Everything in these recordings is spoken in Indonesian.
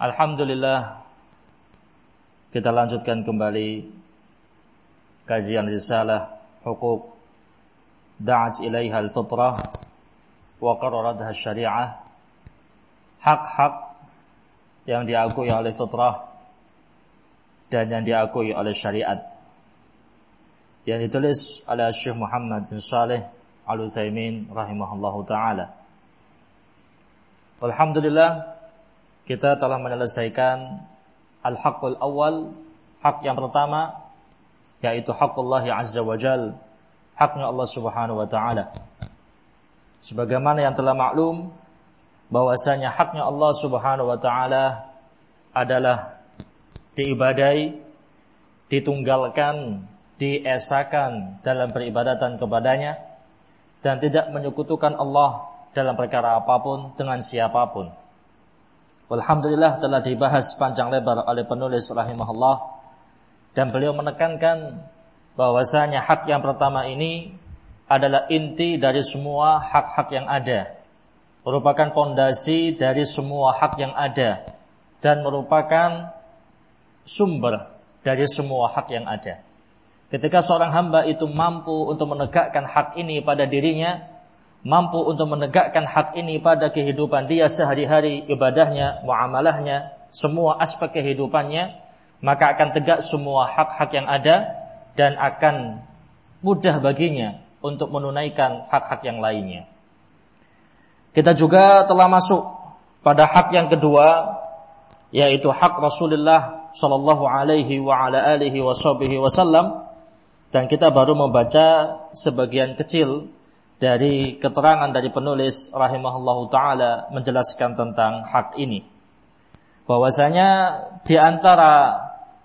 Alhamdulillah. Kita lanjutkan kembali kajian risalah hukuk da'at ilaiha al-fitrah wa qararatha syariah. Hak-hak yang diakui oleh fitrah dan yang diakui oleh syariat. Yang ditulis oleh Syekh Muhammad bin Saleh Al-Utsaimin rahimahullahu taala. Alhamdulillah kita telah menyelesaikan al-haqqul awal, hak yang pertama yaitu haqqullah azza wa jal, haknya Allah Subhanahu wa taala. Sebagaimana yang telah maklum bahwasanya haknya Allah Subhanahu wa taala adalah diibadai, ditunggalkan, diesakan dalam peribadatan kepadanya dan tidak menyekutukan Allah dalam perkara apa pun dengan siapa pun. Alhamdulillah telah dibahas panjang lebar oleh penulis rahimahullah dan beliau menekankan bahwasanya hak yang pertama ini adalah inti dari semua hak-hak yang ada. Merupakan pondasi dari semua hak yang ada dan merupakan sumber dari semua hak yang ada. Ketika seorang hamba itu mampu untuk menegakkan hak ini pada dirinya, mampu untuk menegakkan hak ini pada kehidupan dia sehari-hari, ibadahnya, muamalahnya, semua aspek kehidupannya, maka akan tegak semua hak-hak yang ada dan akan mudah baginya untuk menunaikan hak-hak yang lainnya. Kita juga telah masuk pada hak yang kedua yaitu hak Rasulullah sallallahu alaihi wa ala alihi wasallam dan kita baru membaca sebagian kecil dari keterangan dari penulis rahimahullahu taala menjelaskan tentang hak ini. Bahwasanya di antara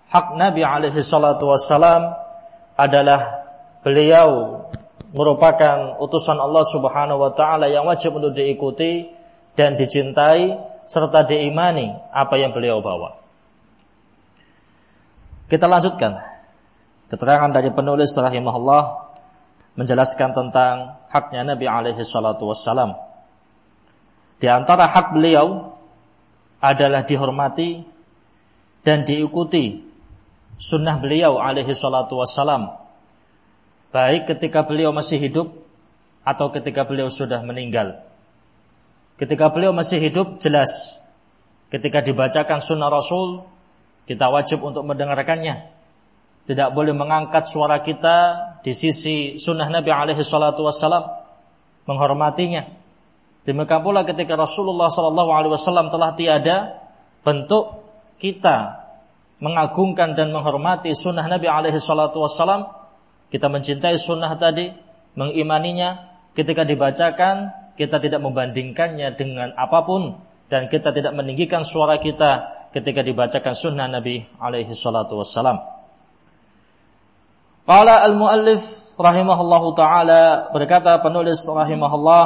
hak Nabi alaihi salatu wassalam adalah beliau merupakan utusan Allah Subhanahu wa taala yang wajib untuk diikuti dan dicintai serta diimani apa yang beliau bawa. Kita lanjutkan keterangan dari penulis rahimahullah menjelaskan tentang haknya Nabi alaihi salatu wassalam. Di antara hak beliau adalah dihormati dan diikuti sunnah beliau alaihi salatu wassalam. Baik ketika beliau masih hidup atau ketika beliau sudah meninggal. Ketika beliau masih hidup jelas ketika dibacakan sunnah Rasul kita wajib untuk mendengarkannya tidak boleh mengangkat suara kita di sisi sunnah Nabi alaihi salatu wassalam menghormatinya. Demikian pula ketika Rasulullah sallallahu alaihi wasallam telah tiada bentuk kita mengagungkan dan menghormati sunnah Nabi alaihi salatu wassalam kita mencintai sunnah tadi mengimaninya ketika dibacakan kita tidak membandingkannya dengan apa pun dan kita tidak meninggikan suara kita ketika dibacakan sunnah Nabi alaihi salatu wassalam. Qala al-muallif rahimahullahu taala berkata penulis rahimahullah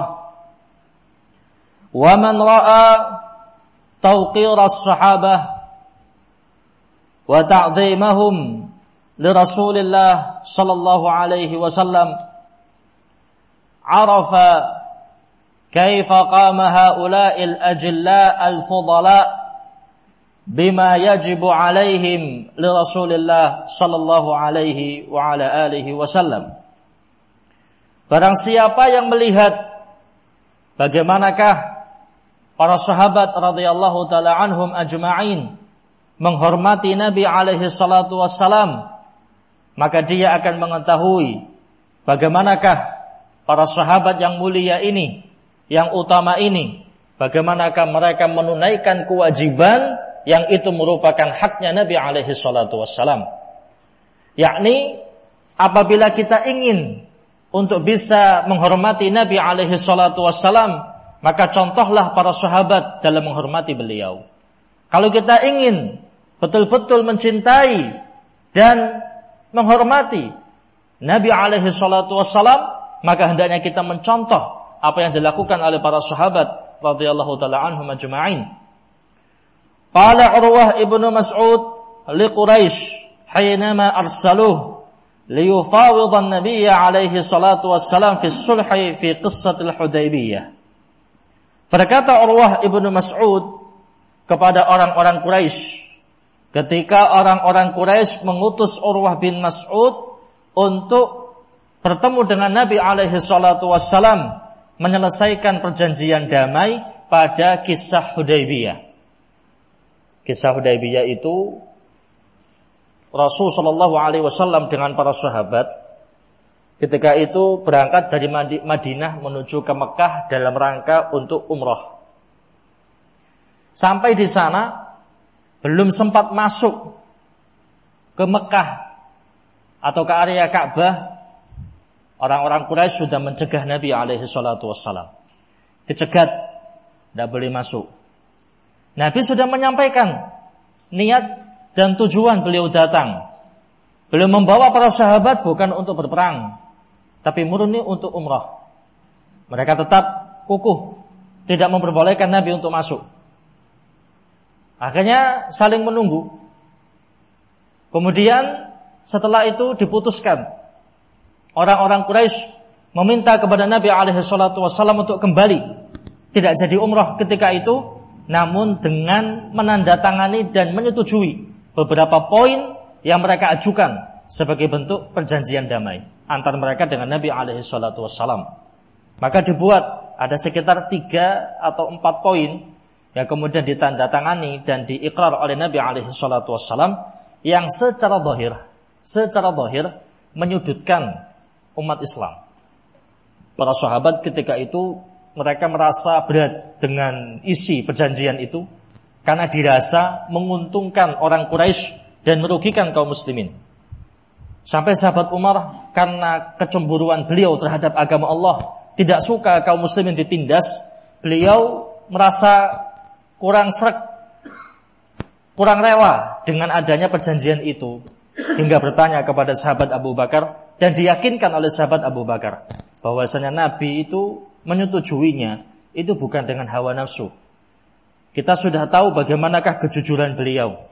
wa man ra'a tawqir as-sahabah wa ta'zimahum li Rasulillah sallallahu alaihi wasallam arafa كيف قام هؤلاء الأجلاء الفضلاء bima yajibu alaihim li Rasulillah sallallahu alaihi wa ala alihi wasallam. Barang siapa yang melihat bagaimanakah para sahabat radhiyallahu taala anhum ajma'in menghormati Nabi alaihi salatu wassalam, maka dia akan mengetahui bagaimanakah para sahabat yang mulia ini, yang utama ini, bagaimanakah mereka menunaikan kewajiban yang itu merupakan haknya Nabi alaihi salatu wassalam. Yakni apabila kita ingin untuk bisa menghormati Nabi alaihi salatu wassalam, maka contohlah para sahabat dalam menghormati beliau. Kalau kita ingin betul-betul mencintai dan menghormati Nabi alaihi salatu wassalam, maka hendaknya kita mencontoh apa yang dilakukan oleh para sahabat radhiyallahu taala anhum ajma'in. Qala Urwah ibnu Mas'ud li Quraisy حينما أرسلوه ليفاوض النبي عليه الصلاة والسلام في الصلح في قصة الحديبية Berkata Urwah ibnu Mas'ud kepada orang-orang Quraisy ketika orang-orang Quraisy mengutus Urwah bin Mas'ud untuk bertemu dengan Nabi alaihi salatu wassalam menyelesaikan perjanjian damai pada kisah Hudaybiyah. Kisah Hudaybiyah itu Rasul Shallallahu Alaihi Wasallam dengan para sahabat ketika itu berangkat dari Madinah menuju ke Mekah dalam rangka untuk umroh. Sampai di sana belum sempat masuk ke Mekah atau ke area Ka'bah, orang-orang Quraisy sudah mencegah Nabi alaihi salatu wassalam. Dicegat, tidak boleh masuk. Nabi sudah menyampaikan niat dan tujuan beliau datang. Beliau membawa para sahabat bukan untuk berperang, tapi murni untuk umrah. Mereka tetap kukuh, tidak memperbolehkan Nabi untuk masuk. Akhirnya saling menunggu. Kemudian setelah itu diputuskan orang-orang Quraisy meminta kepada Nabi alaihi wasallam untuk kembali tidak jadi umrah ketika itu namun dengan menandatangani dan menyetujui beberapa poin yang mereka ajukan sebagai bentuk perjanjian damai antara mereka dengan Nabi alaihi salatu wassalam. Maka dibuat ada sekitar tiga atau empat poin yang kemudian ditandatangani dan diikrar oleh Nabi alaihi salatu wassalam yang secara dohir, secara dohir menyudutkan umat Islam. Para sahabat ketika itu mereka merasa berat dengan isi perjanjian itu karena dirasa menguntungkan orang Quraisy dan merugikan kaum muslimin. Sampai sahabat Umar karena kecemburuan beliau terhadap agama Allah tidak suka kaum muslimin ditindas, beliau merasa kurang serak, kurang rela dengan adanya perjanjian itu hingga bertanya kepada sahabat Abu Bakar dan diyakinkan oleh sahabat Abu Bakar bahwasanya Nabi itu menyetujuinya itu bukan dengan hawa nafsu kita sudah tahu bagaimanakah kejujuran beliau.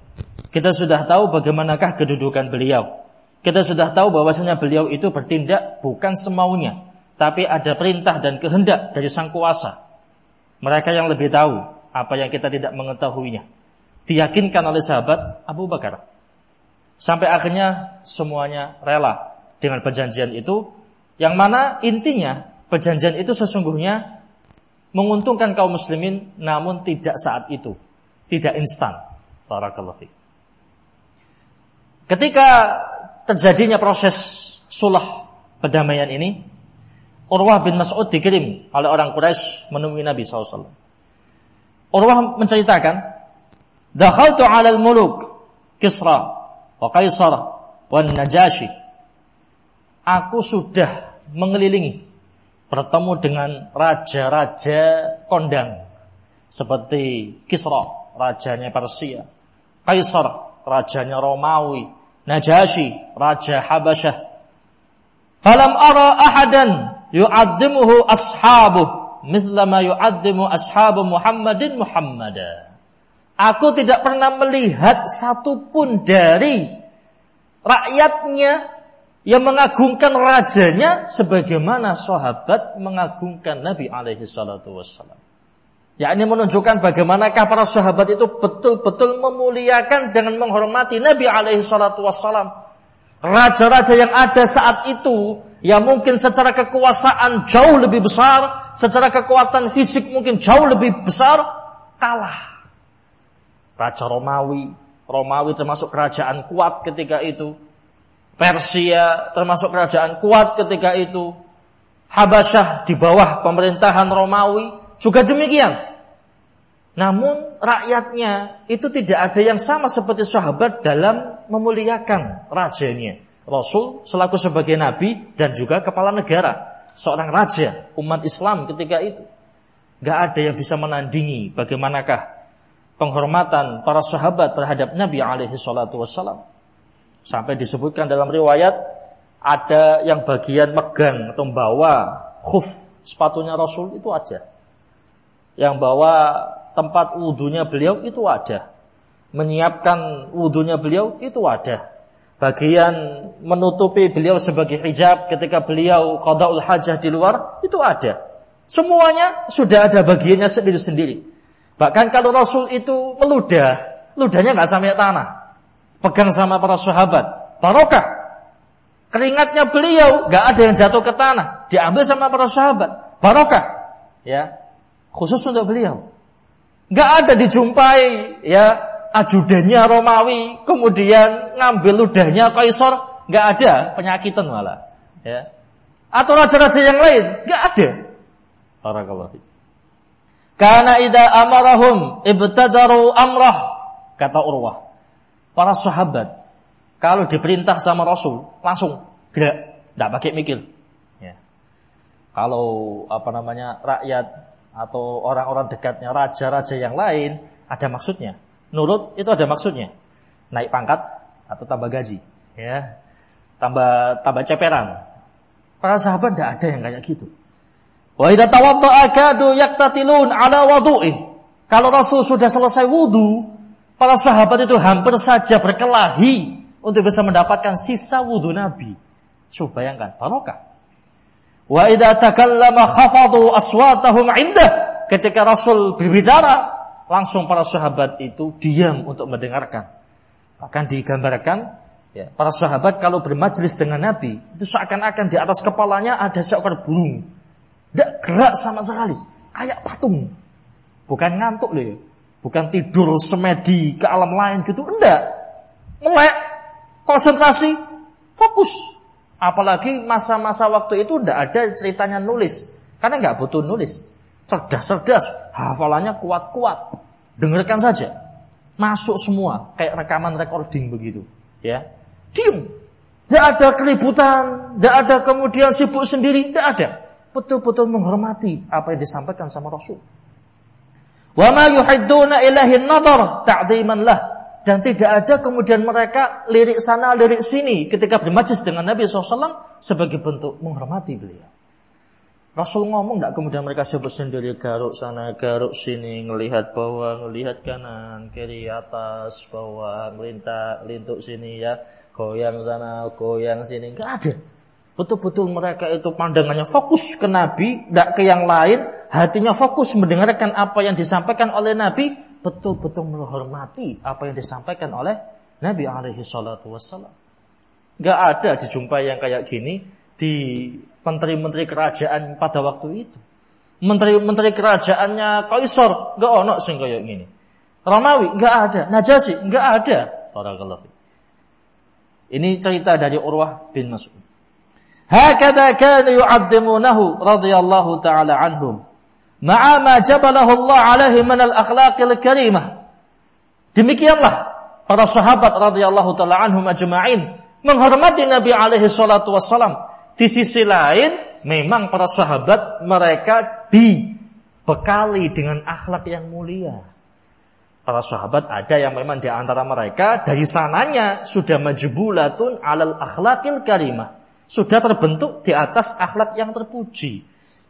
Kita sudah tahu bagaimanakah kedudukan beliau. Kita sudah tahu bahwasanya beliau itu bertindak bukan semaunya, tapi ada perintah dan kehendak dari sang kuasa. Mereka yang lebih tahu apa yang kita tidak mengetahuinya. Diyakinkan oleh sahabat Abu Bakar. Sampai akhirnya semuanya rela dengan perjanjian itu, yang mana intinya perjanjian itu sesungguhnya menguntungkan kaum muslimin namun tidak saat itu, tidak instan. Barakallahu Ketika terjadinya proses sulah perdamaian ini, Urwah bin Mas'ud dikirim oleh orang Quraisy menemui Nabi SAW. Urwah menceritakan, Dakhaltu ala al-muluk Kisra wa Kaisar wa Najashi. Aku sudah mengelilingi bertemu dengan raja-raja kondang seperti Kisra, rajanya Persia, Kaisar, rajanya Romawi, Najasyi, raja Habasyah. Falam ara ahadan yu'addimuhu ashabuh misla ma yu'addimu ashabu Muhammadin Muhammada. Aku tidak pernah melihat satupun dari rakyatnya yang mengagungkan rajanya sebagaimana sahabat mengagungkan Nabi alaihi salatu wassalam. Ya ini menunjukkan bagaimanakah para sahabat itu betul-betul memuliakan dengan menghormati Nabi alaihi salatu wassalam. Raja-raja yang ada saat itu yang mungkin secara kekuasaan jauh lebih besar, secara kekuatan fisik mungkin jauh lebih besar, kalah. Raja Romawi, Romawi termasuk kerajaan kuat ketika itu Persia termasuk kerajaan kuat ketika itu. Habasyah di bawah pemerintahan Romawi juga demikian. Namun rakyatnya itu tidak ada yang sama seperti sahabat dalam memuliakan rajanya. Rasul selaku sebagai nabi dan juga kepala negara. Seorang raja umat Islam ketika itu. Gak ada yang bisa menandingi bagaimanakah penghormatan para sahabat terhadap Nabi alaihi salatu wassalam. Sampai disebutkan dalam riwayat ada yang bagian megang atau membawa khuf sepatunya Rasul itu ada. Yang bawa tempat wudhunya beliau itu ada. Menyiapkan wudhunya beliau itu ada. Bagian menutupi beliau sebagai hijab ketika beliau qadaul hajah di luar itu ada. Semuanya sudah ada bagiannya sendiri-sendiri. Bahkan kalau Rasul itu meludah, ludahnya nggak sampai tanah. Pegang sama para sahabat. Barokah. Keringatnya beliau nggak ada yang jatuh ke tanah, diambil sama para sahabat. Barokah. Ya. Khusus untuk beliau. Nggak ada dijumpai ya ajudannya Romawi kemudian ngambil ludahnya Kaisar, nggak ada penyakitan malah. Ya. Atau raja-raja yang lain, nggak ada. Barakallahu karena ida amarahum ibtadaru amrah kata Urwah. Para sahabat kalau diperintah sama Rasul langsung gerak, tidak pakai mikir. Ya. Kalau apa namanya rakyat atau orang-orang dekatnya raja-raja yang lain ada maksudnya. Nurut itu ada maksudnya. Naik pangkat atau tambah gaji, ya. Tambah tambah ceperan. Para sahabat tidak ada yang kayak gitu. Wa idza tawadda'a kadu yaktatilun ala wudu'i. Kalau Rasul sudah selesai wudu, para sahabat itu hampir saja berkelahi untuk bisa mendapatkan sisa wudu Nabi. Coba bayangkan, barokah. Wa idza takallama khafadu aswatahum indah. Ketika Rasul berbicara, langsung para sahabat itu diam untuk mendengarkan. Bahkan digambarkan ya, para sahabat kalau bermajlis dengan Nabi, itu seakan-akan di atas kepalanya ada seekor burung tidak gerak sama sekali. Kayak patung. Bukan ngantuk loh ya. Bukan tidur semedi ke alam lain gitu. Enggak. Melek. Konsentrasi. Fokus. Apalagi masa-masa waktu itu tidak ada ceritanya nulis. Karena nggak butuh nulis. Cerdas-cerdas. Hafalannya kuat-kuat. Dengarkan saja. Masuk semua. Kayak rekaman recording begitu. Ya. Diam. Tidak ada keributan. Tidak ada kemudian sibuk sendiri. Tidak ada betul-betul menghormati apa yang disampaikan sama Rasul. Wa ma yuhidduna ilahi nadar ta'dhiman lah. Dan tidak ada kemudian mereka lirik sana, lirik sini ketika bermajlis dengan Nabi SAW sebagai bentuk menghormati beliau. Rasul ngomong tidak kemudian mereka sebut sendiri garuk sana, garuk sini, ngelihat bawah, ngelihat kanan, kiri, atas, bawah, melintak, lintuk sini ya, goyang sana, goyang sini, nggak ada. Betul-betul mereka itu pandangannya fokus ke Nabi, tidak ke yang lain. Hatinya fokus mendengarkan apa yang disampaikan oleh Nabi. Betul-betul menghormati apa yang disampaikan oleh Nabi alaihi salatu wassalam. Gak ada dijumpai yang kayak gini di menteri-menteri kerajaan pada waktu itu. Menteri-menteri kerajaannya Kaisar gak ono sing kayak gini. Romawi gak ada, Najasi gak ada. Ini cerita dari Urwah bin Mas'ud. Hakada kanu yu'addimunahu radhiyallahu taala anhum. Ma'a ma jabalahu Allah alaihi min al-akhlaqil karimah. Demikianlah para sahabat radhiyallahu taala anhum ajma'in menghormati Nabi alaihi salatu wassalam. Di sisi lain memang para sahabat mereka dibekali dengan akhlak yang mulia. Para sahabat ada yang memang di antara mereka dari sananya sudah majbulatun alal akhlaqil karimah sudah terbentuk di atas akhlak yang terpuji.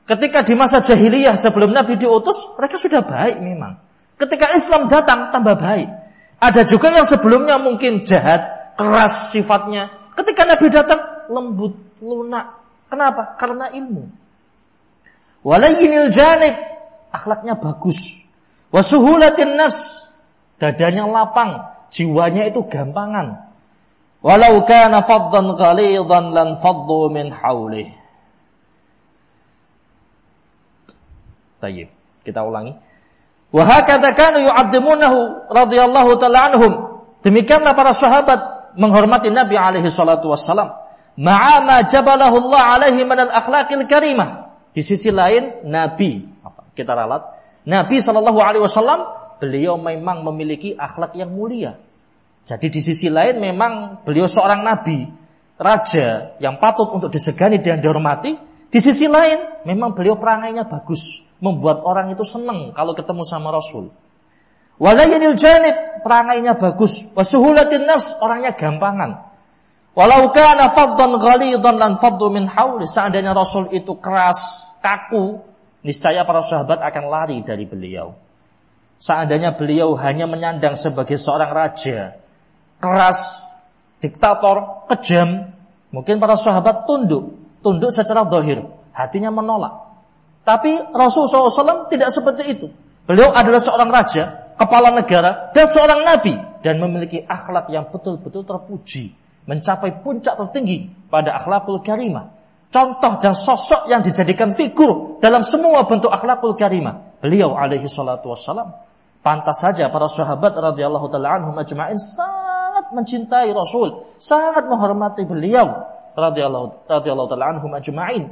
Ketika di masa jahiliyah sebelum Nabi diutus, mereka sudah baik memang. Ketika Islam datang, tambah baik. Ada juga yang sebelumnya mungkin jahat, keras sifatnya. Ketika Nabi datang, lembut, lunak. Kenapa? Karena ilmu. Walayinil janib, akhlaknya bagus. Wasuhulatin nas, dadanya lapang, jiwanya itu gampangan. Walau kana faddan ghalidhan lan faddu min hawlih. Tayyib. Kita ulangi. Wa hakadha kanu yu'addimunahu radhiyallahu ta'ala anhum. Demikianlah para sahabat menghormati Nabi alaihi salatu wassalam. Ma'a ma jabalahu Allah alaihi min al-akhlaqil karimah. Di sisi lain Nabi, kita ralat, Nabi sallallahu alaihi wasallam beliau memang memiliki akhlak yang mulia. Jadi di sisi lain memang beliau seorang nabi, raja yang patut untuk disegani dan dihormati. Di sisi lain memang beliau perangainya bagus, membuat orang itu senang kalau ketemu sama Rasul. Walayinil janib, perangainya bagus. Wasuhulatin nafs, orangnya gampangan. Walau kana faddan ghalidhan lan faddu min hawli. Seandainya Rasul itu keras, kaku, niscaya para sahabat akan lari dari beliau. Seandainya beliau hanya menyandang sebagai seorang raja, keras, diktator, kejam, mungkin para sahabat tunduk, tunduk secara dohir, hatinya menolak. Tapi Rasulullah SAW tidak seperti itu. Beliau adalah seorang raja, kepala negara, dan seorang nabi. Dan memiliki akhlak yang betul-betul terpuji. Mencapai puncak tertinggi pada akhlakul karimah. Contoh dan sosok yang dijadikan figur dalam semua bentuk akhlakul karimah. Beliau alaihi salatu wassalam. Pantas saja para sahabat radhiyallahu taala anhum ajma'in mencintai Rasul, sangat menghormati beliau radhiyallahu radhiyallahu taala anhum ajma'in.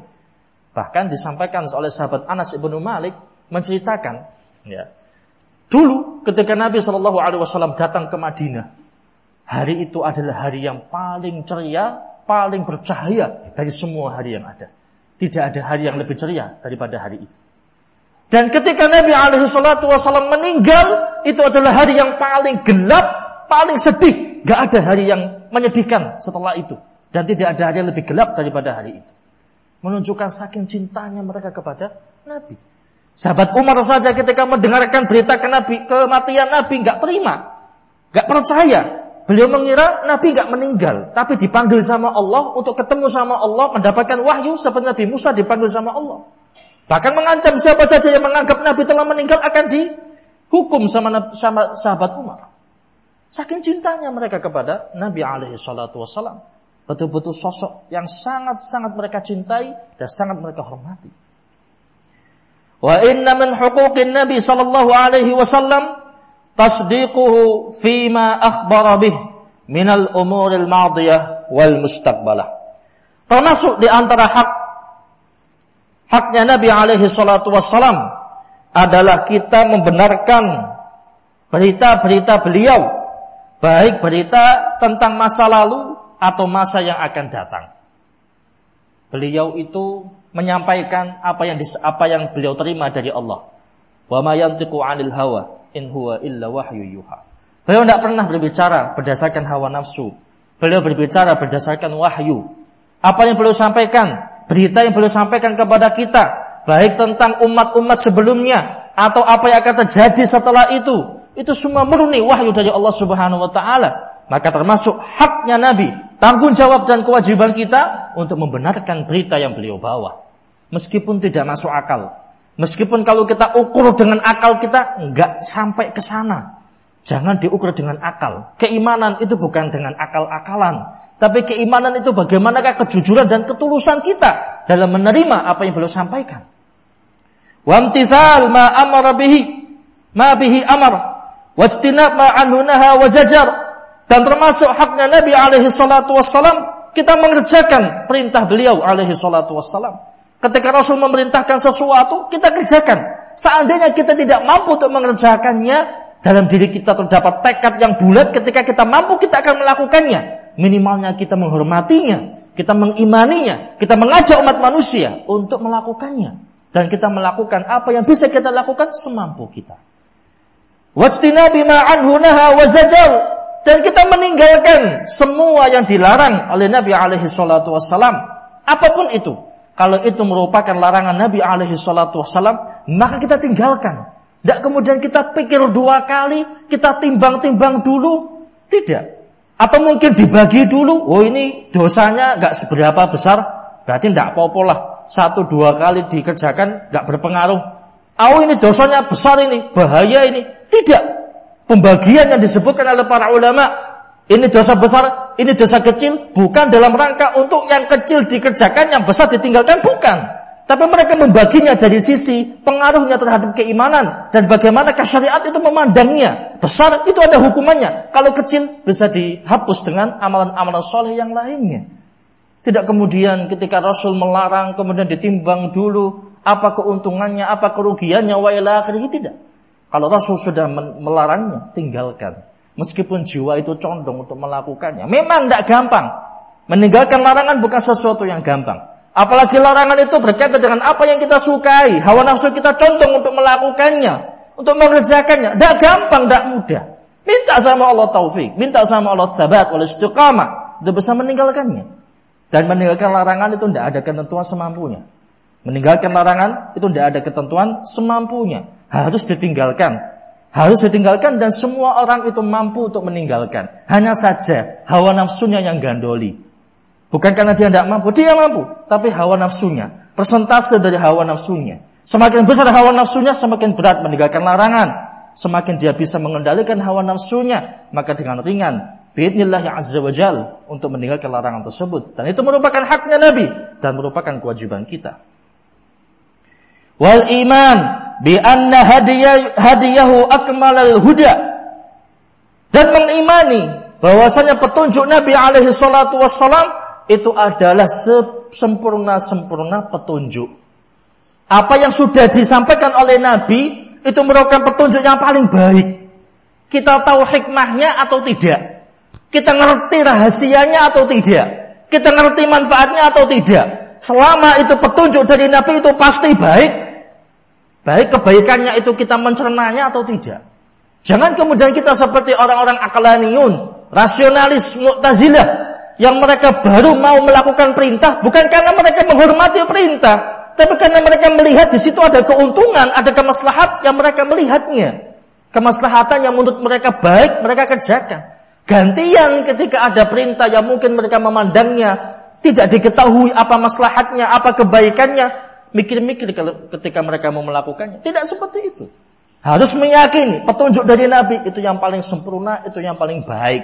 Bahkan disampaikan oleh sahabat Anas ibnu Malik menceritakan, ya, dulu ketika Nabi Shallallahu Alaihi Wasallam datang ke Madinah, hari itu adalah hari yang paling ceria, paling bercahaya dari semua hari yang ada. Tidak ada hari yang lebih ceria daripada hari itu. Dan ketika Nabi alaihi wasallam meninggal, itu adalah hari yang paling gelap, paling sedih. Gak ada hari yang menyedihkan setelah itu. Dan tidak ada hari yang lebih gelap daripada hari itu menunjukkan saking cintanya mereka kepada Nabi. Sahabat Umar saja ketika mendengarkan berita ke Nabi, kematian Nabi nggak terima, nggak percaya. Beliau mengira Nabi nggak meninggal, tapi dipanggil sama Allah untuk ketemu sama Allah, mendapatkan wahyu seperti Nabi Musa dipanggil sama Allah. Bahkan mengancam siapa saja yang menganggap Nabi telah meninggal akan dihukum sama, sama sahabat Umar. Saking cintanya mereka kepada Nabi alaihi salatu wassalam. Betul-betul sosok yang sangat-sangat mereka cintai dan sangat mereka hormati. Wa inna min huquqin Nabi sallallahu alaihi wasallam tasdiquhu fima akhbara bih min al-umuril madiyah wal mustaqbalah. Termasuk di antara hak haknya Nabi alaihi salatu wassalam adalah kita membenarkan berita-berita beliau baik berita tentang masa lalu atau masa yang akan datang. Beliau itu menyampaikan apa yang apa yang beliau terima dari Allah. Wa ma yantiqu 'anil hawa in huwa illa wahyu yuha. Beliau tidak pernah berbicara berdasarkan hawa nafsu. Beliau berbicara berdasarkan wahyu. Apa yang beliau sampaikan, berita yang beliau sampaikan kepada kita, baik tentang umat-umat sebelumnya atau apa yang akan terjadi setelah itu, itu semua murni wahyu dari Allah Subhanahu wa taala. Maka termasuk haknya Nabi, tanggung jawab dan kewajiban kita untuk membenarkan berita yang beliau bawa. Meskipun tidak masuk akal. Meskipun kalau kita ukur dengan akal kita nggak sampai ke sana. Jangan diukur dengan akal. Keimanan itu bukan dengan akal-akalan. Tapi keimanan itu bagaimanakah kejujuran dan ketulusan kita dalam menerima apa yang beliau sampaikan. Wamtithal ma amara bihi ma bihi amar wastinab ma anhu naha wa zajar dan termasuk haknya Nabi alaihi salatu wassalam, kita mengerjakan perintah beliau alaihi salatu wassalam. Ketika Rasul memerintahkan sesuatu, kita kerjakan. Seandainya kita tidak mampu untuk mengerjakannya, dalam diri kita terdapat tekad yang bulat ketika kita mampu, kita akan melakukannya. Minimalnya kita menghormatinya, kita mengimaninya, kita mengajak umat manusia untuk melakukannya. Dan kita melakukan apa yang bisa kita lakukan semampu kita. Wajtinabi ma'anhu naha wa dan kita meninggalkan semua yang dilarang oleh Nabi alaihi salatu wassalam. Apa pun itu. Kalau itu merupakan larangan Nabi alaihi salatu wassalam maka kita tinggalkan. Tidak kemudian kita pikir dua kali kita timbang-timbang dulu. Tidak. Atau mungkin dibagi dulu oh ini dosanya nggak seberapa besar berarti tidak apa-apa lah. Satu dua kali dikerjakan nggak berpengaruh. Oh ini dosanya besar ini bahaya ini tidak pembagian yang disebutkan oleh para ulama ini dosa besar, ini dosa kecil bukan dalam rangka untuk yang kecil dikerjakan, yang besar ditinggalkan bukan. Tapi mereka membaginya dari sisi pengaruhnya terhadap keimanan dan bagaimana syariat itu memandangnya. Besar itu ada hukumannya. Kalau kecil bisa dihapus dengan amalan-amalan soleh yang lainnya. Tidak kemudian ketika Rasul melarang kemudian ditimbang dulu apa keuntungannya, apa kerugiannya, wa tidak. Kalau Rasul sudah melarangnya, tinggalkan. Meskipun jiwa itu condong untuk melakukannya. Memang tidak gampang. Meninggalkan larangan bukan sesuatu yang gampang. Apalagi larangan itu berkaitan dengan apa yang kita sukai. Hawa nafsu kita condong untuk melakukannya. Untuk mengerjakannya. Tidak gampang, tidak mudah. Minta sama Allah taufik. Minta sama Allah thabat wal istiqamah. Untuk bisa meninggalkannya. Dan meninggalkan larangan itu tidak ada ketentuan semampunya. Meninggalkan larangan itu tidak ada ketentuan semampunya harus ditinggalkan. Harus ditinggalkan dan semua orang itu mampu untuk meninggalkan. Hanya saja hawa nafsunya yang gandoli. Bukan karena dia tidak mampu, dia mampu. Tapi hawa nafsunya, persentase dari hawa nafsunya. Semakin besar hawa nafsunya, semakin berat meninggalkan larangan. Semakin dia bisa mengendalikan hawa nafsunya, maka dengan ringan Bismillah yang azza wa jal untuk meninggalkan larangan tersebut dan itu merupakan haknya Nabi dan merupakan kewajiban kita. Wal iman bi anna hadiyahu akmalal huda dan mengimani bahwasanya petunjuk Nabi alaihi salatu wassalam itu adalah sempurna-sempurna petunjuk. Apa yang sudah disampaikan oleh Nabi itu merupakan petunjuk yang paling baik. Kita tahu hikmahnya atau tidak? Kita ngerti rahasianya atau tidak? Kita ngerti manfaatnya atau tidak? Selama itu petunjuk dari Nabi itu pasti baik. Baik kebaikannya itu kita mencernanya atau tidak? Jangan kemudian kita seperti orang-orang akalaniun, rasionalis, mu'tazilah yang mereka baru mau melakukan perintah bukan karena mereka menghormati perintah, tapi karena mereka melihat di situ ada keuntungan, ada kemaslahat yang mereka melihatnya. Kemaslahatan yang menurut mereka baik, mereka kerjakan. Gantian ketika ada perintah yang mungkin mereka memandangnya tidak diketahui apa maslahatnya, apa kebaikannya, mikir-mikir ketika mereka mau melakukannya. Tidak seperti itu. Harus meyakini petunjuk dari Nabi itu yang paling sempurna, itu yang paling baik.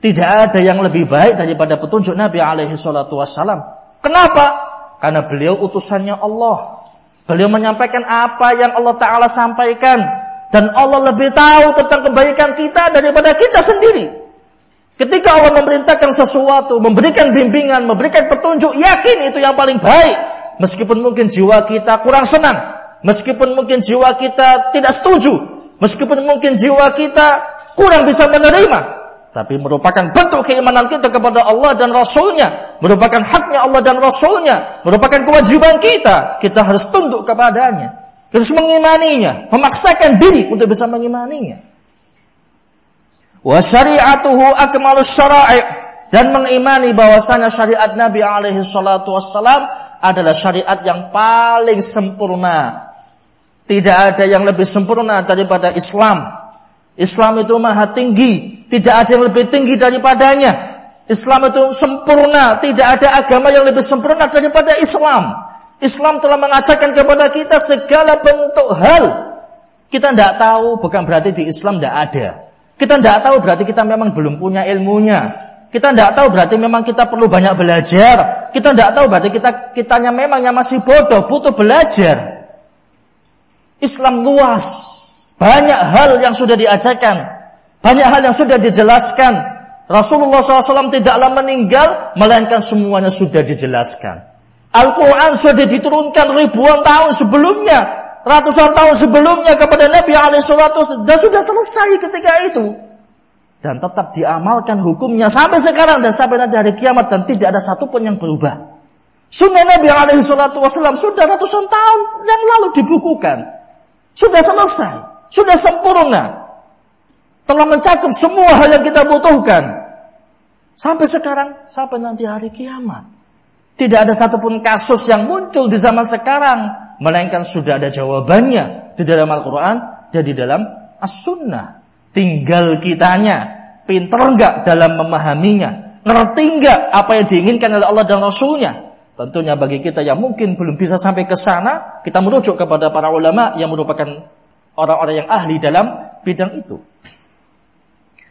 Tidak ada yang lebih baik daripada petunjuk Nabi alaihi salatu wassalam. Kenapa? Karena beliau utusannya Allah. Beliau menyampaikan apa yang Allah Ta'ala sampaikan dan Allah lebih tahu tentang kebaikan kita daripada kita sendiri. Ketika Allah memerintahkan sesuatu, memberikan bimbingan, memberikan petunjuk, yakin itu yang paling baik. Meskipun mungkin jiwa kita kurang senang, meskipun mungkin jiwa kita tidak setuju, meskipun mungkin jiwa kita kurang bisa menerima, tapi merupakan bentuk keimanan kita kepada Allah dan Rasulnya, merupakan haknya Allah dan Rasulnya, merupakan kewajiban kita, kita harus tunduk kepadanya. Kita harus mengimaninya, memaksakan diri untuk bisa mengimaninya. Wa syari'atuhu akmalus syara'i dan mengimani bahwasanya syariat Nabi alaihi salatu wassalam adalah syariat yang paling sempurna. Tidak ada yang lebih sempurna daripada Islam. Islam itu maha tinggi, tidak ada yang lebih tinggi daripadanya. Islam itu sempurna, tidak ada agama yang lebih sempurna daripada Islam. Islam telah mengajarkan kepada kita segala bentuk hal. Kita tidak tahu, bukan berarti di Islam tidak ada. Kita tidak tahu berarti kita memang belum punya ilmunya. Kita tidak tahu berarti memang kita perlu banyak belajar. Kita tidak tahu berarti kita kitanya memang yang masih bodoh, butuh belajar. Islam luas. Banyak hal yang sudah diajarkan. Banyak hal yang sudah dijelaskan. Rasulullah SAW tidaklah meninggal, melainkan semuanya sudah dijelaskan. Al-Quran sudah diturunkan ribuan tahun sebelumnya, ratusan tahun sebelumnya kepada Nabi SAW dan sudah selesai ketika itu. Dan tetap diamalkan hukumnya sampai sekarang dan sampai nanti hari kiamat dan tidak ada satupun yang berubah. Sunnah Nabi SAW sudah ratusan tahun yang lalu dibukukan. Sudah selesai, sudah sempurna. Telah mencakup semua hal yang kita butuhkan. Sampai sekarang, sampai nanti hari kiamat. Tidak ada satupun kasus yang muncul di zaman sekarang. Melainkan sudah ada jawabannya di dalam Al-Quran dan di dalam As-Sunnah. Tinggal kitanya. Pinter enggak dalam memahaminya. Ngerti enggak apa yang diinginkan oleh Allah dan Rasulnya. Tentunya bagi kita yang mungkin belum bisa sampai ke sana, kita merujuk kepada para ulama yang merupakan orang-orang yang ahli dalam bidang itu.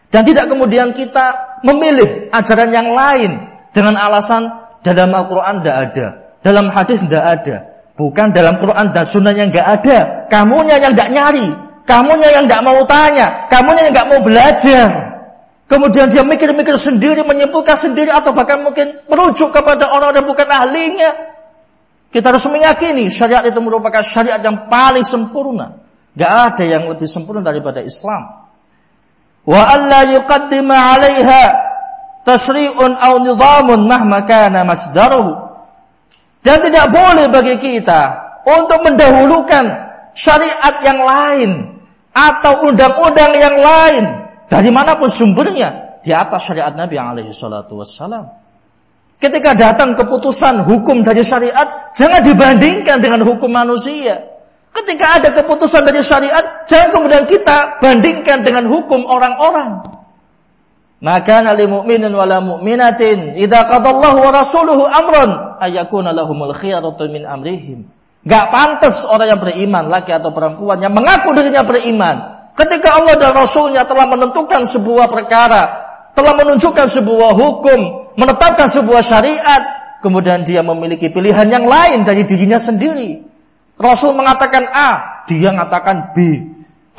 Dan tidak kemudian kita memilih ajaran yang lain dengan alasan dalam Al-Quran tidak ada. Dalam hadis tidak ada. Bukan dalam Quran dan sunnah yang nggak ada. Kamunya yang tidak nyari. Kamunya yang tidak mau tanya. Kamunya yang nggak mau belajar. Kemudian dia mikir-mikir sendiri, menyimpulkan sendiri, atau bahkan mungkin merujuk kepada orang yang bukan ahlinya. Kita harus meyakini syariat itu merupakan syariat yang paling sempurna. Gak ada yang lebih sempurna daripada Islam. Wa alla yuqaddima 'alaiha tasri'un aw nizamun mahma kana masdaruhu. Dan tidak boleh bagi kita untuk mendahulukan syariat yang lain atau undang-undang yang lain dari mana pun sumbernya di atas syariat Nabi alaihi salatu wassalam. Ketika datang keputusan hukum dari syariat, jangan dibandingkan dengan hukum manusia. Ketika ada keputusan dari syariat, jangan kemudian kita bandingkan dengan hukum orang-orang. Maka nali mu'minin wala mu'minatin idza qadallahu wa rasuluhu amran ayakuna lahumul khiyaratu min amrihim. Gak pantas orang yang beriman, laki atau perempuan yang mengaku dirinya beriman. Ketika Allah dan Rasulnya telah menentukan sebuah perkara, telah menunjukkan sebuah hukum, menetapkan sebuah syariat, kemudian dia memiliki pilihan yang lain dari dirinya sendiri. Rasul mengatakan A, dia mengatakan B.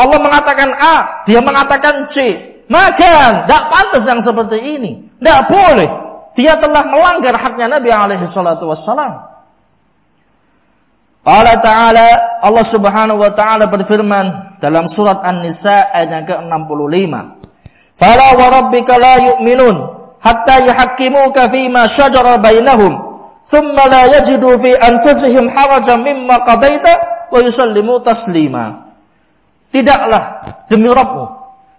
Allah mengatakan A, dia mengatakan C. Maka tidak pantas yang seperti ini. Tidak boleh. Dia telah melanggar haknya Nabi alaihi salatu wassalam. Allah Ta'ala Allah Subhanahu wa taala berfirman dalam surat An-Nisa ayat ke-65. Fala wa rabbika la yu'minun hatta yuhakkimuka ma shajara bainahum thumma la yajidu fi anfusihim harajan mimma qadaita wa yusallimu taslima. Tidaklah demi Rabbmu,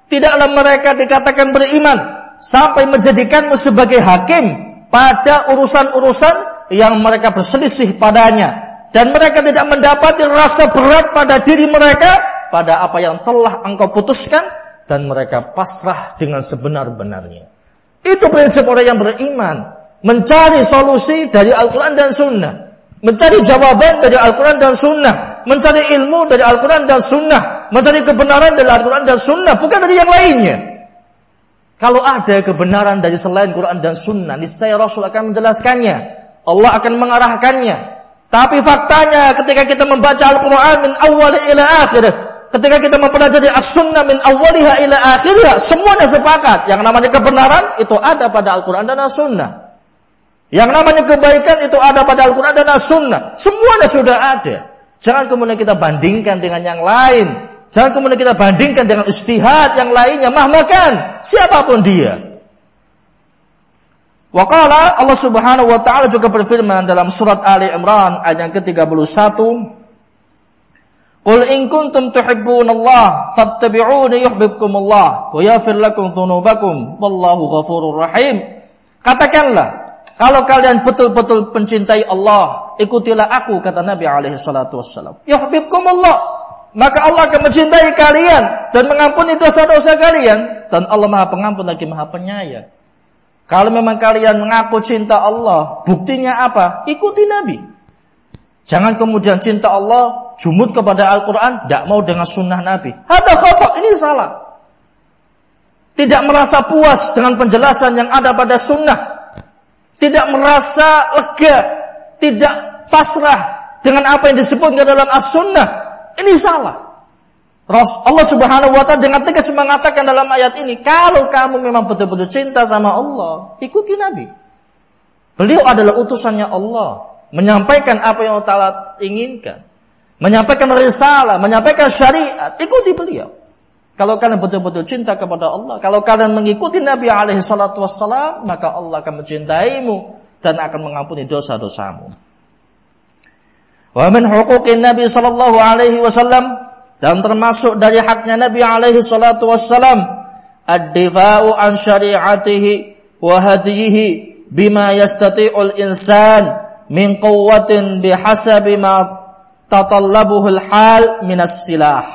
tidaklah mereka dikatakan beriman sampai menjadikanmu sebagai hakim pada urusan-urusan yang mereka berselisih padanya dan mereka tidak mendapati rasa berat pada diri mereka pada apa yang telah engkau putuskan dan mereka pasrah dengan sebenar-benarnya. Itu prinsip orang yang beriman, mencari solusi dari Al-Qur'an dan Sunnah, mencari jawaban dari Al-Qur'an dan Sunnah, mencari ilmu dari Al-Qur'an dan Sunnah, mencari kebenaran dari Al-Qur'an dan Sunnah, bukan dari yang lainnya. Kalau ada kebenaran dari selain Quran dan Sunnah, niscaya Rasul akan menjelaskannya. Allah akan mengarahkannya. Tapi faktanya ketika kita membaca Al-Quran min awal ila akhir, ketika kita mempelajari as-sunnah min awaliha ila akhirnya, semuanya sepakat. Yang namanya kebenaran itu ada pada Al-Quran dan as-sunnah. Yang namanya kebaikan itu ada pada Al-Quran dan as-sunnah. Semuanya sudah ada. Jangan kemudian kita bandingkan dengan yang lain. Jangan kemudian kita bandingkan dengan istihad yang lainnya. Mahmakan siapa pun dia. Waqala Allah Subhanahu wa taala juga berfirman dalam surat Ali Imran ayat yang ke-31 Qul in kuntum tuhibbunallaha fattabi'uni yuhibbukumullah wa yaghfir lakum dzunubakum wallahu ghafurur rahim. Katakanlah kalau kalian betul-betul mencintai Allah ikutilah aku kata Nabi alaihi salatu wassalam. Yuhibbukumullah. Maka Allah akan mencintai kalian dan mengampuni dosa-dosa kalian. Dan Allah Maha Pengampun lagi Maha Penyayang kalau memang kalian mengaku cinta Allah, buktinya apa? Ikuti Nabi. Jangan kemudian cinta Allah, jumut kepada Al-Quran, tidak mau dengan sunnah Nabi. Ada khata, ini salah. Tidak merasa puas dengan penjelasan yang ada pada sunnah. Tidak merasa lega, tidak pasrah dengan apa yang disebutkan dalam as-sunnah. Ini salah. Allah Subhanahu wa taala dengan tegas mengatakan dalam ayat ini, kalau kamu memang betul-betul cinta sama Allah, ikuti Nabi. Beliau adalah utusannya Allah, menyampaikan apa yang Allah inginkan, menyampaikan risalah, menyampaikan syariat, ikuti beliau. Kalau kalian betul-betul cinta kepada Allah, kalau kalian mengikuti Nabi alaihi salatu wassalam, maka Allah akan mencintaimu dan akan mengampuni dosa-dosamu. Wa min huquqin Nabi sallallahu alaihi wasallam dan termasuk dari haknya Nabi alaihi salatu wassalam ad-difa'u an syari'atihi wa hadiyihi bima yastati'ul insan min quwwatin bihasabi ma tatallabuhu al-hal minas silah.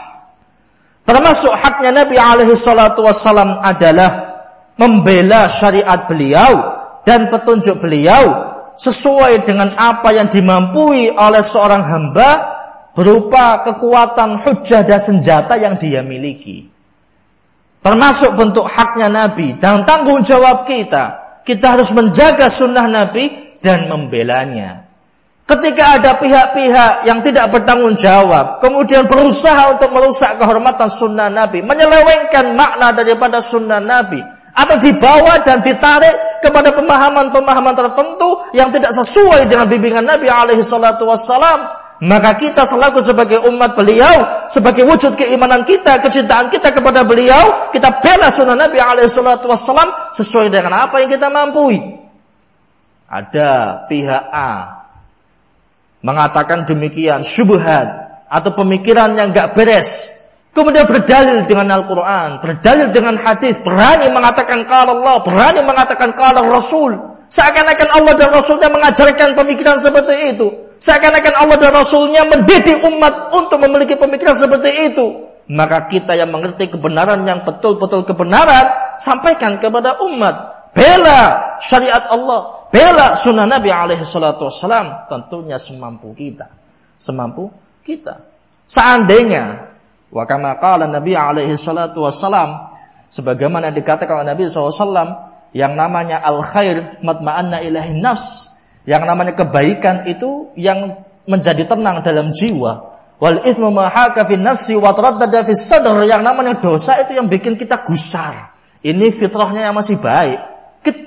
Termasuk haknya Nabi alaihi salatu wassalam adalah membela syariat beliau dan petunjuk beliau sesuai dengan apa yang dimampui oleh seorang hamba berupa kekuatan hujah dan senjata yang dia miliki. Termasuk bentuk haknya Nabi dan tanggung jawab kita. Kita harus menjaga sunnah Nabi dan membelanya. Ketika ada pihak-pihak yang tidak bertanggung jawab, kemudian berusaha untuk merusak kehormatan sunnah Nabi, menyelewengkan makna daripada sunnah Nabi, atau dibawa dan ditarik kepada pemahaman-pemahaman tertentu yang tidak sesuai dengan bimbingan Nabi alaihi salatu wassalam, maka kita selaku sebagai umat beliau, sebagai wujud keimanan kita, kecintaan kita kepada beliau, kita bela sunnah Nabi alaihissalatu sesuai dengan apa yang kita mampu. Ada pihak A mengatakan demikian, syubhat atau pemikiran yang gak beres. Kemudian berdalil dengan Al-Quran, berdalil dengan hadis, berani mengatakan kalau Allah, berani mengatakan kalau Rasul. Seakan-akan Allah dan Rasulnya mengajarkan pemikiran seperti itu. Seakan-akan Allah dan Rasulnya mendidik umat untuk memiliki pemikiran seperti itu. Maka kita yang mengerti kebenaran yang betul-betul kebenaran, sampaikan kepada umat. Bela syariat Allah. Bela sunnah Nabi alaihi salatu. Tentunya semampu kita. semampu kita. Seandainya wa kama qala Nabi alaihi salatu wassalam sebagaimana dikatakan oleh Nabi SAW yang namanya al khair matma'anna ilahi nafs yang namanya kebaikan itu yang menjadi tenang dalam jiwa wal ithmu ma haka fi nafsi wa taraddada yang namanya dosa itu yang bikin kita gusar ini fitrahnya yang masih baik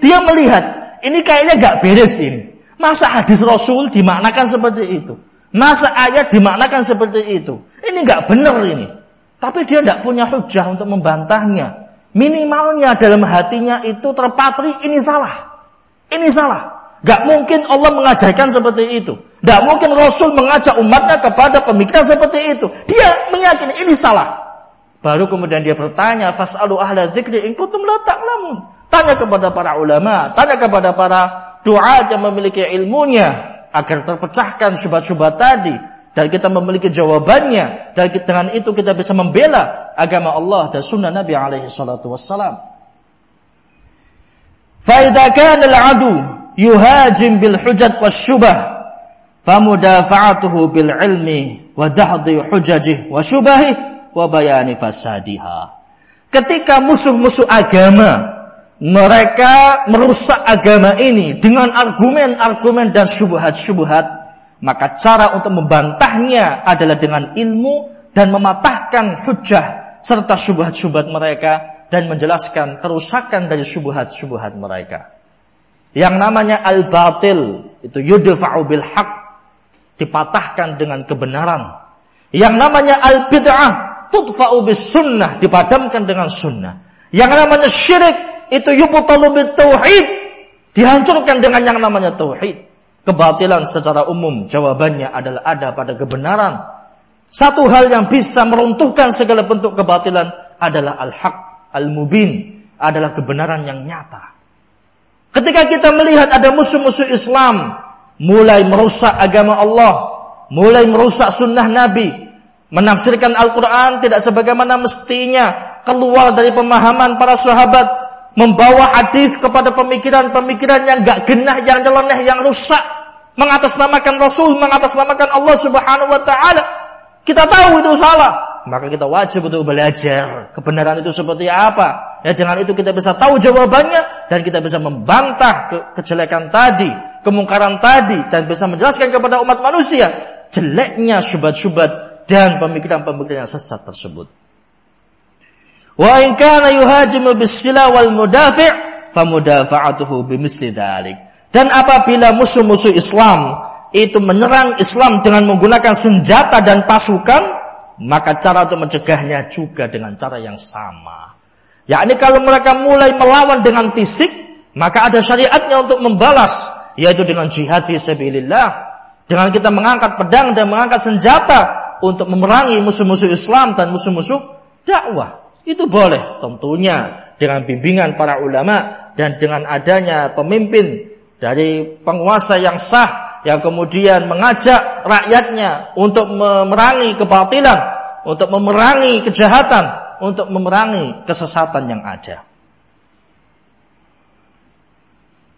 dia melihat ini kayaknya gak beres ini Masa hadis Rasul dimaknakan seperti itu? Masa ayat dimaknakan seperti itu? Ini nggak benar ini. Tapi dia tidak punya hujah untuk membantahnya. Minimalnya dalam hatinya itu terpatri ini salah. Ini salah. Gak mungkin Allah mengajarkan seperti itu. Gak mungkin Rasul mengajak umatnya kepada pemikiran seperti itu. Dia meyakini ini salah. Baru kemudian dia bertanya, Fas'alu ahla dzikri in la ta'lamun. Tanya kepada para ulama, tanya kepada para doa yang memiliki ilmunya agar terpecahkan syubhat-syubhat tadi dan kita memiliki jawabannya dan dengan itu kita bisa membela agama Allah dan sunnah Nabi alaihi salatu wassalam. Fa al-adu yuhajim bil hujat wasyubah famudafa'atuhu bil ilmi wa dahdi hujajih wa syubahi wa bayani fasadiha. Ketika musuh-musuh agama mereka merusak agama ini dengan argumen-argumen dan syubhat-syubhat, maka cara untuk membantahnya adalah dengan ilmu dan mematahkan hujah serta syubhat-syubhat mereka dan menjelaskan kerusakan dari syubhat-syubhat mereka. Yang namanya al-batil itu yudfa'u bil haq dipatahkan dengan kebenaran. Yang namanya al-bid'ah tudfa'u bis sunnah dipadamkan dengan sunnah. Yang namanya syirik itu yubtalu tauhid dihancurkan dengan yang namanya tauhid. Kebatilan secara umum jawabannya adalah ada pada kebenaran. Satu hal yang bisa meruntuhkan segala bentuk kebatilan adalah al-haq, al-mubin, adalah kebenaran yang nyata. Ketika kita melihat ada musuh-musuh Islam mulai merusak agama Allah, mulai merusak sunnah Nabi, menafsirkan Al-Quran tidak sebagaimana mestinya, keluar dari pemahaman para sahabat, membawa hadis kepada pemikiran-pemikiran yang gak genah, yang nyeleneh, yang rusak, mengatasnamakan Rasul, mengatasnamakan Allah Subhanahu wa taala. Kita tahu itu salah, maka kita wajib untuk belajar kebenaran itu seperti apa. Ya dengan itu kita bisa tahu jawabannya dan kita bisa membantah ke kejelekan tadi, kemungkaran tadi dan bisa menjelaskan kepada umat manusia jeleknya syubhat-syubhat dan pemikiran-pemikiran yang sesat tersebut. Wa in kana yuhajimu bisila wal mudafi' famudafa'atuhu bimisli dzalik. Dan apabila musuh-musuh Islam itu menyerang Islam dengan menggunakan senjata dan pasukan, maka cara untuk mencegahnya juga dengan cara yang sama. Yakni kalau mereka mulai melawan dengan fisik, maka ada syariatnya untuk membalas, yaitu dengan jihad fi sabilillah. Dengan kita mengangkat pedang dan mengangkat senjata untuk memerangi musuh-musuh Islam dan musuh-musuh dakwah. Itu boleh tentunya dengan bimbingan para ulama dan dengan adanya pemimpin dari penguasa yang sah yang kemudian mengajak rakyatnya untuk memerangi kebatilan, untuk memerangi kejahatan, untuk memerangi kesesatan yang ada.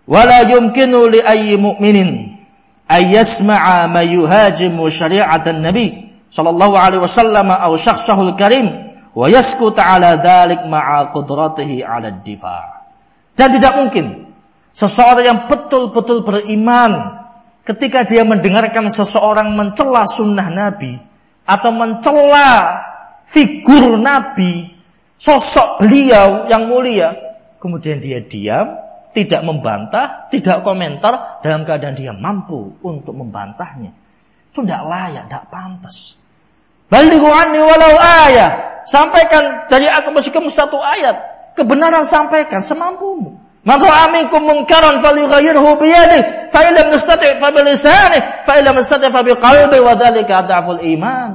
Wala yumkinu li ayyi mu'minin ay yasma'a ma yuhajimu syari'atan nabi sallallahu alaihi wasallam aw syakhsahul karim wa yaskut ala dzalik ma'a qudratihi 'ala. Dan tidak mungkin seseorang yang betul-betul beriman ketika dia mendengarkan seseorang mencela sunnah Nabi atau mencela figur Nabi, sosok beliau yang mulia, kemudian dia diam, tidak membantah, tidak komentar dalam keadaan dia mampu untuk membantahnya. Itu tidak layak, tidak pantas. Balighu walau ayah. Sampaikan dari aku meskipun satu ayat. Kebenaran sampaikan semampumu. Man ra'a minkum munkaran falyughayyirhu bi yadihi, fa illam yastati' fa bi lisanihi, fa illam yastati' fa bi qalbi wa dzalika iman.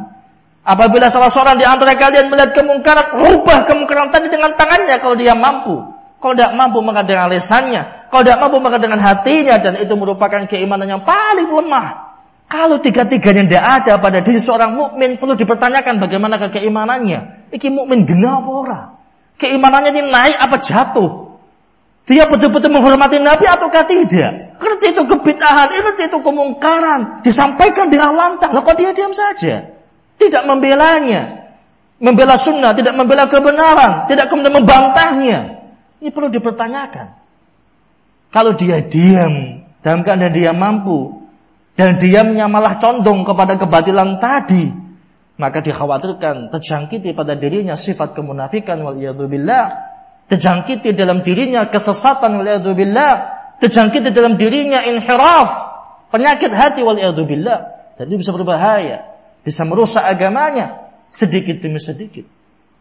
Apabila salah seorang di antara kalian melihat kemungkaran, rubah kemungkaran tadi dengan tangannya kalau dia mampu. Kalau tidak mampu maka dengan lesannya. Kalau tidak mampu maka dengan hatinya dan itu merupakan keimanan yang paling lemah. Kalau tiga-tiganya tidak ada pada diri seorang mukmin perlu dipertanyakan bagaimana keimanannya. Iki mukmin gena apa ora? Keimanannya ini naik apa jatuh? Dia betul-betul menghormati Nabi ataukah tidak? ngerti itu kebitahan, ngerti itu kemungkaran, disampaikan dengan lantang. Lalu kok dia diam saja? Tidak membelanya. Membela sunnah, tidak membela kebenaran, tidak kemudian membantahnya. Ini perlu dipertanyakan. Kalau dia diam, dalam keadaan dia mampu, dan diamnya malah condong kepada kebatilan tadi, maka dikhawatirkan terjangkiti pada dirinya sifat kemunafikan wal billah terjangkiti dalam dirinya kesesatan wal billah, terjangkiti dalam dirinya inhiraf, penyakit hati wal billah, dan itu bisa berbahaya, bisa merusak agamanya sedikit demi sedikit.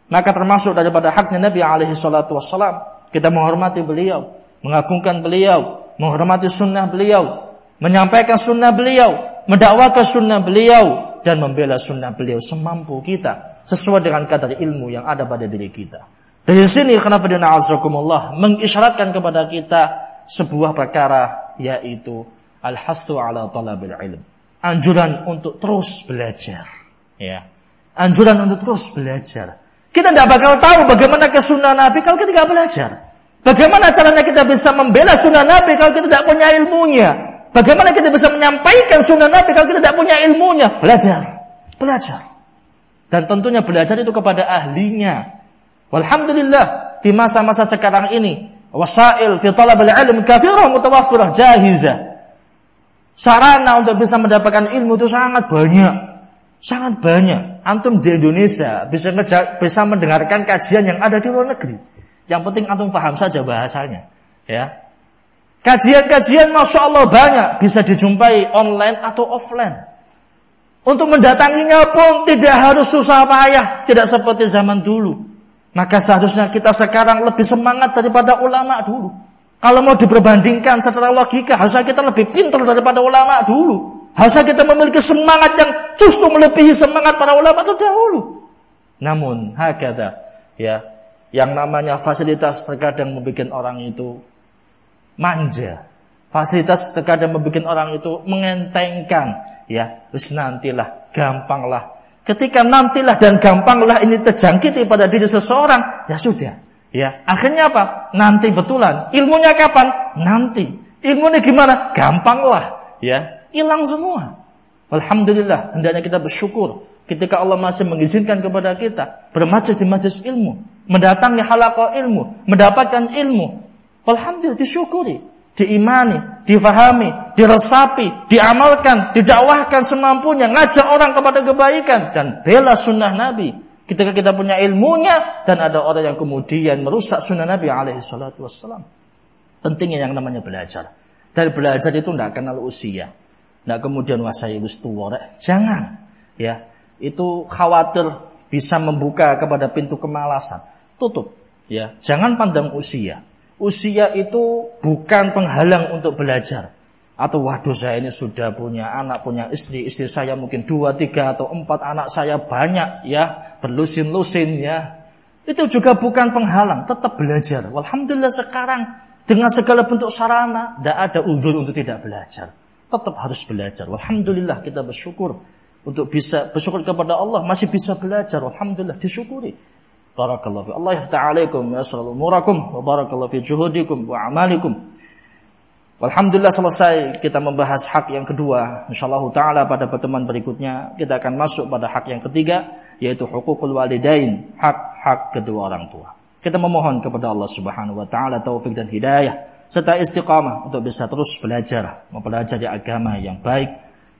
Maka termasuk daripada haknya Nabi alaihi salatu wassalam, kita menghormati beliau, mengagungkan beliau, menghormati sunnah beliau, menyampaikan sunnah beliau, mendakwakan sunnah beliau, dan membela sunnah beliau semampu kita sesuai dengan kadar ilmu yang ada pada diri kita. Dari sini kenapa dia na'azakumullah mengisyaratkan kepada kita sebuah perkara yaitu al-hasu ala talabil ilm. Anjuran untuk terus belajar. Ya. Anjuran untuk terus belajar. Kita tidak bakal tahu bagaimana ke sunnah Nabi kalau kita tidak belajar. Bagaimana caranya kita bisa membela sunnah Nabi kalau kita tidak punya ilmunya. Bagaimana kita bisa menyampaikan sunnah Nabi kalau kita tidak punya ilmunya. Belajar. Belajar. Dan tentunya belajar itu kepada ahlinya Walhamdulillah di masa-masa sekarang ini wasail fi talabil ilm katsirah mutawaffirah jahizah. Sarana untuk bisa mendapatkan ilmu itu sangat banyak. Sangat banyak. Antum di Indonesia bisa ngeja, bisa mendengarkan kajian yang ada di luar negeri. Yang penting antum paham saja bahasanya. Ya. Kajian-kajian Masya Allah banyak. Bisa dijumpai online atau offline. Untuk mendatanginya pun tidak harus susah payah. Tidak seperti zaman dulu. Maka seharusnya kita sekarang lebih semangat daripada ulama dulu. Kalau mau diperbandingkan secara logika, harusnya kita lebih pintar daripada ulama dulu. Harusnya kita memiliki semangat yang justru melebihi semangat para ulama itu dahulu. Namun, hakada, ya, yang namanya fasilitas terkadang membuat orang itu manja. Fasilitas terkadang membuat orang itu mengentengkan, ya, terus nantilah, gampanglah, Ketika nantilah dan gampanglah ini terjangkiti pada diri seseorang, ya sudah. Ya, akhirnya apa? Nanti betulan. Ilmunya kapan? Nanti. Ilmunya gimana? Gampanglah. Ya, hilang semua. Alhamdulillah, hendaknya kita bersyukur ketika Allah masih mengizinkan kepada kita bermajlis di majlis ilmu, mendatangi halaqah ilmu, mendapatkan ilmu. Alhamdulillah disyukuri diimani, difahami, diresapi, diamalkan, didakwahkan semampunya, ngajak orang kepada kebaikan dan bela sunnah Nabi. Ketika kita punya ilmunya dan ada orang yang kemudian merusak sunnah Nabi alaihi salatu wassalam. Pentingnya yang namanya belajar. Dan belajar itu tidak kenal usia. Tidak kemudian wasai wis Jangan. Ya, itu khawatir bisa membuka kepada pintu kemalasan. Tutup. Ya, jangan pandang usia usia itu bukan penghalang untuk belajar. Atau waduh saya ini sudah punya anak, punya istri, istri saya mungkin dua, tiga atau empat anak saya banyak ya, berlusin-lusin ya. Itu juga bukan penghalang, tetap belajar. Alhamdulillah sekarang dengan segala bentuk sarana, tidak ada undur untuk tidak belajar. Tetap harus belajar. Alhamdulillah kita bersyukur untuk bisa bersyukur kepada Allah masih bisa belajar. Alhamdulillah disyukuri. Barakallahu fi Allah yafta ya selalu murakum wa barakallahu fi juhudikum wa amalikum. Alhamdulillah selesai kita membahas hak yang kedua. Insyaallah taala pada pertemuan berikutnya kita akan masuk pada hak yang ketiga yaitu hukukul walidain, hak-hak kedua orang tua. Kita memohon kepada Allah Subhanahu wa taala taufik dan hidayah serta istiqamah untuk bisa terus belajar, mempelajari agama yang baik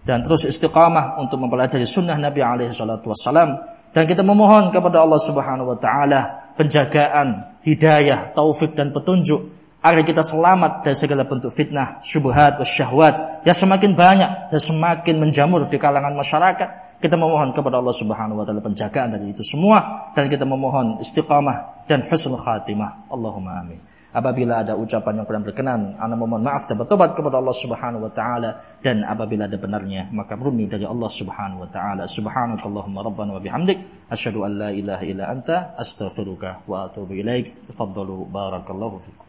dan terus istiqamah untuk mempelajari sunnah Nabi alaihi salatu wassalam dan kita memohon kepada Allah Subhanahu wa taala penjagaan, hidayah, taufik dan petunjuk agar kita selamat dari segala bentuk fitnah, syubhat, syahwat yang semakin banyak dan semakin menjamur di kalangan masyarakat. Kita memohon kepada Allah Subhanahu wa taala penjagaan dari itu semua dan kita memohon istiqamah dan husnul khatimah. Allahumma amin. Apabila ada ucapan yang kurang berkenan, anda memohon maaf dan bertobat kepada Allah Subhanahu wa taala dan apabila ada benarnya, maka murni dari Allah Subhanahu wa taala. Subhanakallahumma rabbana wa bihamdik, asyhadu an la ilaha illa anta, astaghfiruka wa atubu ilaik. Tafaddalu barakallahu.